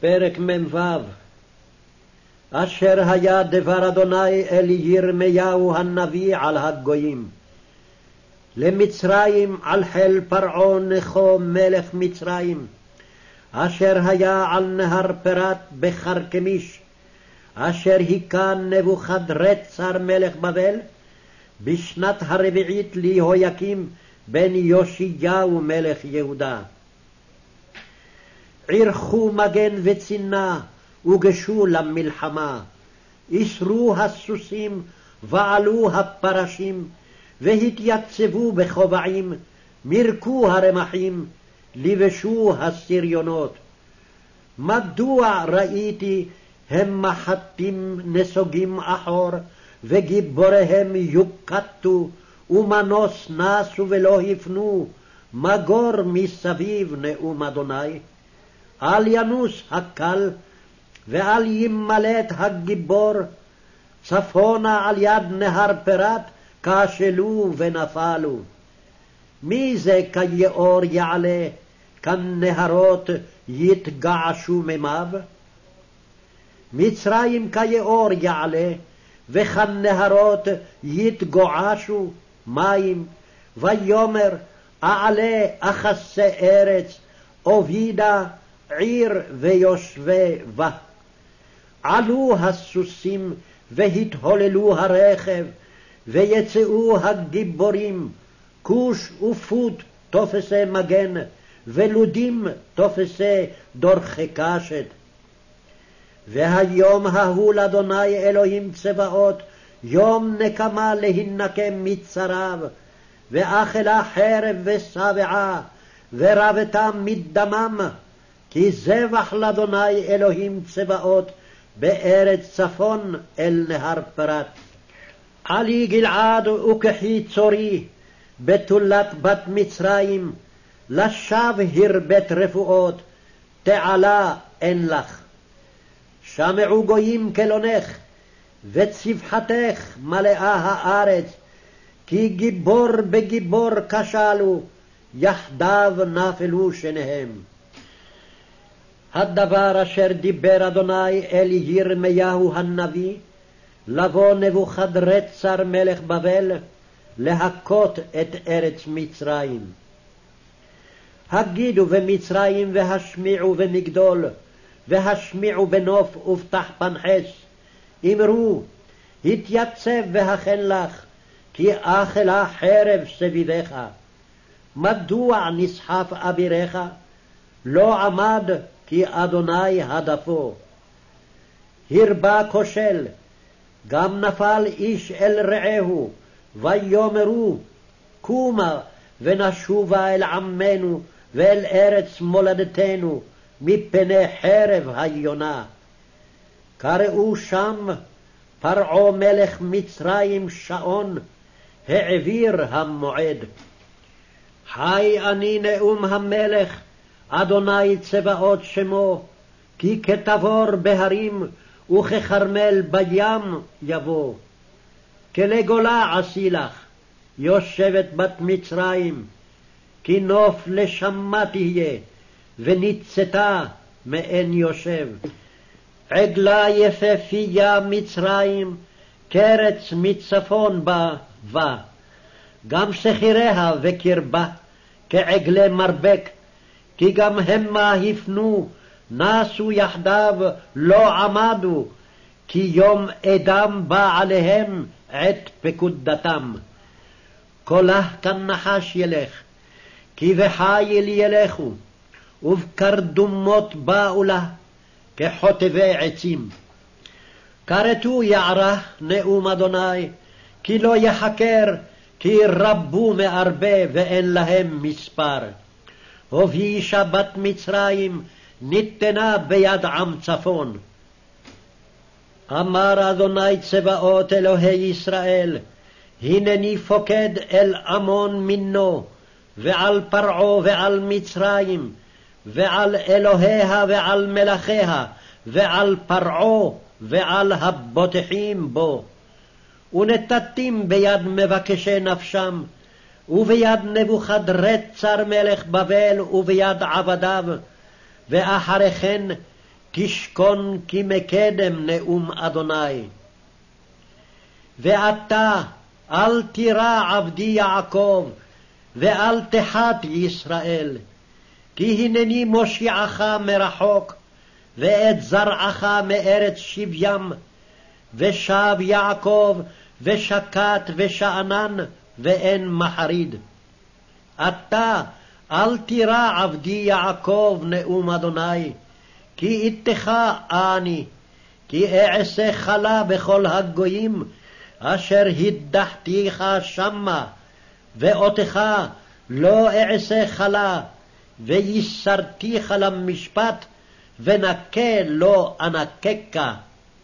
פרק מ"ו אשר היה דבר אדוני אל ירמיהו הנביא על הגויים. למצרים על חיל פרעה נכו מלך מצרים, אשר היה על נהר פרת בחרקמיש, אשר היכה נבוכדרצר מלך בבל, בשנת הרביעית ליהויקים בן יאשיהו מלך יהודה. ערכו מגן וצינה, וגשו למלחמה. איסרו הסוסים, ועלו הפרשים, והתייצבו בכובעים, מירקו הרמחים, לבשו הסריונות. מדוע ראיתי הם מחטים נסוגים אחור, וגיבוריהם יוקטו, ומנוס נסו ולא הפנו, מגור מסביב נאום אדוני. אל ינוס הקל, ואל ימלט הגיבור, צפונה על יד נהר פרת, כשלו ונפלו. מי זה כיאור יעלה, כנהרות יתגעשו מימיו? מצרים כיאור יעלה, וכנהרות יתגועשו מים, ויאמר אעלה אכסה ארץ, אובידה עיר ויושבי בה. עלו הסוסים והתהוללו הרכב, ויצאו הגיבורים, כוש ופוט תופסי מגן, ולודים תופסי דורכי קשת. והיום ההוא לאדוני אלוהים צבאות, יום נקמה להינקם מצריו, ואכלה חרב ושבעה, ורבתה מדמם, כי זבח לאדוני אלוהים צבאות, בארץ צפון אל נהר פרת. עלי גלעד וכחי צורי, בתולת בת מצרים, לשווא הרבית רפואות, תעלה אין לך. שמעו גויים קלונך, וצבחתך מלאה הארץ, כי גיבור בגיבור כשלו, יחדיו נפלו שניהם. הדבר אשר דיבר אדוני אל ירמיהו הנביא, לבוא נבוכדרצר מלך בבל, להכות את ארץ מצרים. הגידו במצרים והשמיעו במגדול, והשמיעו בנוף ובתח פנחס. אמרו, התייצב והכן לך, כי אכלה חרב סביבך. מדוע נסחף אבירך? לא עמד כי אדוני הדפו. הרבה כושל, גם נפל איש אל רעהו, ויאמרו, קומה ונשובה אל עמנו ואל ארץ מולדתנו, מפני חרב היונה. קראו שם פרעה מלך מצרים שעון, העביר המועד. חי אני נאום המלך, אדוני צבאות שמו, כי כתבור בהרים וככרמל בים יבוא. כלגולה עשי לך, יושבת בת מצרים, כי נוף לשמה תהיה, וניצתה מעין יושב. עגלה יפהפייה מצרים, קרץ מצפון בה בה. גם שכיריה וקרבה, כעגלי מרבק, כי גם המה הפנו, נסו יחדיו, לא עמדו, כי יום אדם בא עליהם עת פקודתם. קולה כנחש ילך, כי בחיל ילכו, ובקרדומות באו לה, כחוטבי עצים. כרתו יערה נאום אדוני, כי לא יחקר, כי רבו מהרבה ואין להם מספר. הובי שבת מצרים, ניתנה ביד עם צפון. אמר אדוני צבאות אלוהי ישראל, הנני פוקד אל עמון מינו, ועל פרעה ועל מצרים, ועל אלוהיה ועל מלכיה, ועל פרעה ועל הבוטחים בו. ונתתים ביד מבקשי נפשם, וביד נבוכדרצר מלך בבל וביד עבדיו, ואחרי כן תשכון כי מקדם נאום אדוני. ואתה אל תירא עבדי יעקב, ואל תחת ישראל, כי הנני מושיעך מרחוק, ואת זרעך מארץ שבים, ושב יעקב, ושקט ושאנן, ואין מחריד. אתה אל תירא עבדי יעקב נאום אדוני, כי איתך אני, כי אעשה חלה בכל הגויים, אשר הדחתיך שמה, ואותך לא אעשה חלה, וייסרתיך למשפט, ונקה לא אנקקה.